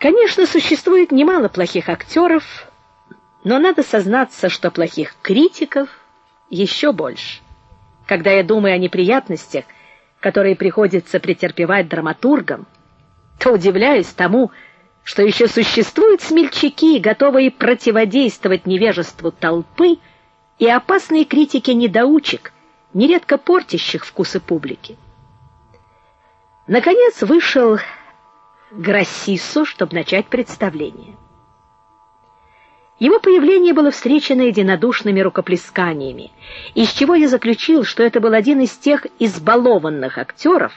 Конечно, существует немало плохих актеров, но надо сознаться, что плохих критиков еще больше. Когда я думаю о неприятностях, которые приходится претерпевать драматургам, то удивляюсь тому, что еще существуют смельчаки, готовые противодействовать невежеству толпы и опасные критики недоучек, нередко портящих вкусы публики. Наконец вышел Грассисо, чтобы начать представление. Его появление было встречено единодушными рукоплесканиями, из чего я заключил, что это был один из тех избалованных актеров,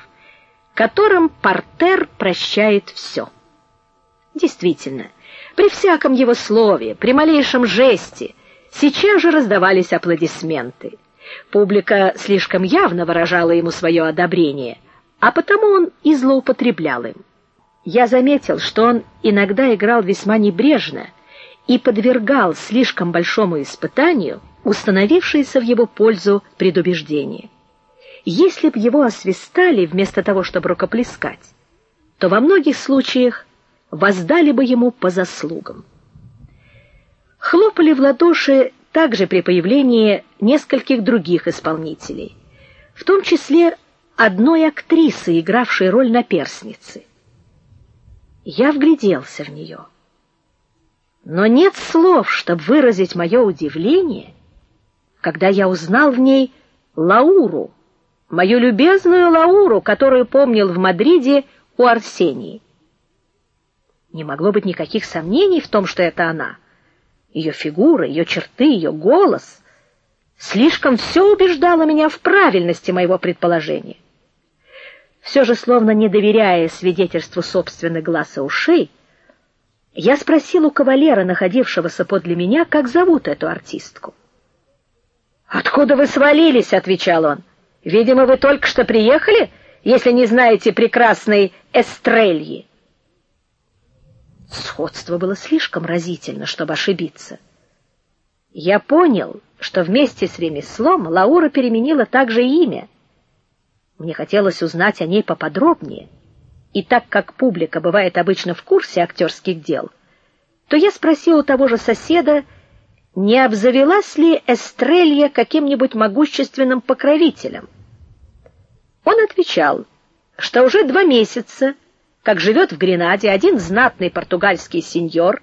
которым портер прощает все. Действительно, при всяком его слове, при малейшем жесте сейчас же раздавались аплодисменты. Публика слишком явно выражала ему свое одобрение, а потому он и злоупотреблял им. Я заметил, что он иногда играл весьма небрежно и подвергал слишком большому испытанию установившееся в его пользу предубеждение. Если б его освистали вместо того, чтобы рукоплескать, то во многих случаях воздали бы ему по заслугам. Хлопали в ладоши также при появлении нескольких других исполнителей, в том числе одной актрисы, игравшей роль наперсницы. Я вгляделся в нее. Но нет слов, чтобы выразить мое удивление, когда я узнал в ней Лауру, мою любезную Лауру, которую помнил в Мадриде у Арсении. Не могло быть никаких сомнений в том, что это она. Ее фигура, ее черты, ее голос слишком все убеждало меня в правильности моего предположения. Все же словно не доверяя свидетельству собственных глаз и ушей, я спросил у кавалера, находившегося подле меня, как зовут эту артистку. "Откуда вы свалились?" отвечал он. "Видимо, вы только что приехали, если не знаете прекрасной Эстрельи". Сходство было слишком разительно, чтобы ошибиться. Я понял, что вместе с ремеслом Лаура переменила также имя мне хотелось узнать о ней поподробнее. И так как публика бывает обычно в курсе актерских дел, то я спросил у того же соседа, не обзавелась ли Эстрелья каким-нибудь могущественным покровителем. Он отвечал, что уже два месяца, как живет в Гренаде один знатный португальский сеньор,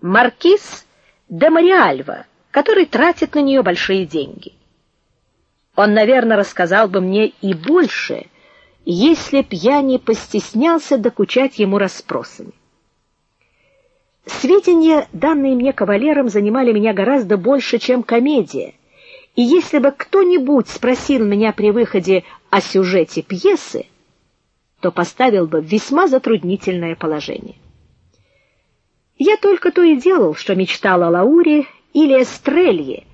маркиз де Мариальва, который тратит на нее большие деньги. Он, наверное, рассказал бы мне и больше, если б я не постеснялся докучать ему расспросами. Сведения, данные мне кавалером, занимали меня гораздо больше, чем комедия. И если бы кто-нибудь спросил меня при выходе о сюжете пьесы, то поставил бы весьма затруднительное положение. Я только то и делал, что мечтал о Лауре или Эстрелье,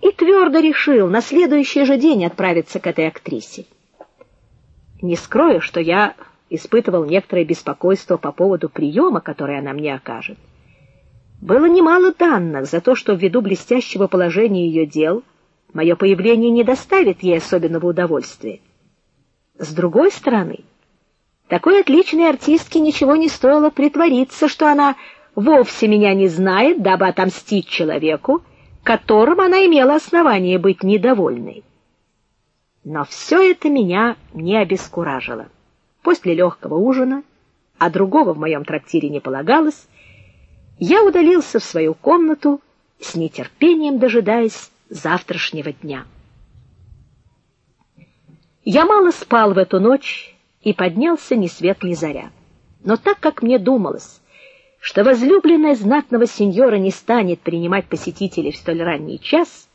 и твердо решил на следующий же день отправиться к этой актрисе. Не скрою, что я испытывал некоторое беспокойство по поводу приема, который она мне окажет. Было немало данных за то, что ввиду блестящего положения ее дел мое появление не доставит ей особенного удовольствия. С другой стороны, такой отличной артистке ничего не стоило притвориться, что она вовсе меня не знает, дабы отомстить человеку, которым она имела основание быть недовольной. Но все это меня не обескуражило. После легкого ужина, а другого в моем трактире не полагалось, я удалился в свою комнату с нетерпением дожидаясь завтрашнего дня. Я мало спал в эту ночь и поднялся ни свет ни заря. Но так как мне думалось, что возлюбленная знатного сеньора не станет принимать посетителей в столь ранний час,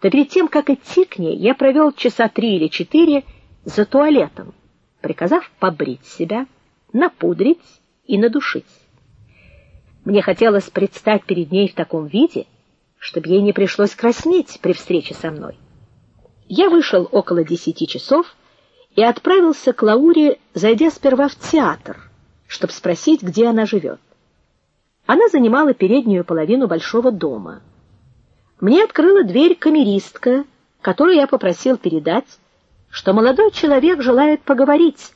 то перед тем, как идти к ней, я провел часа три или четыре за туалетом, приказав побрить себя, напудрить и надушить. Мне хотелось предстать перед ней в таком виде, чтобы ей не пришлось краснеть при встрече со мной. Я вышел около десяти часов и отправился к Лауре, зайдя сперва в театр, чтобы спросить, где она живет. Она занимала переднюю половину большого дома. Мне открыла дверь камеристка, которую я попросил передать, что молодой человек желает поговорить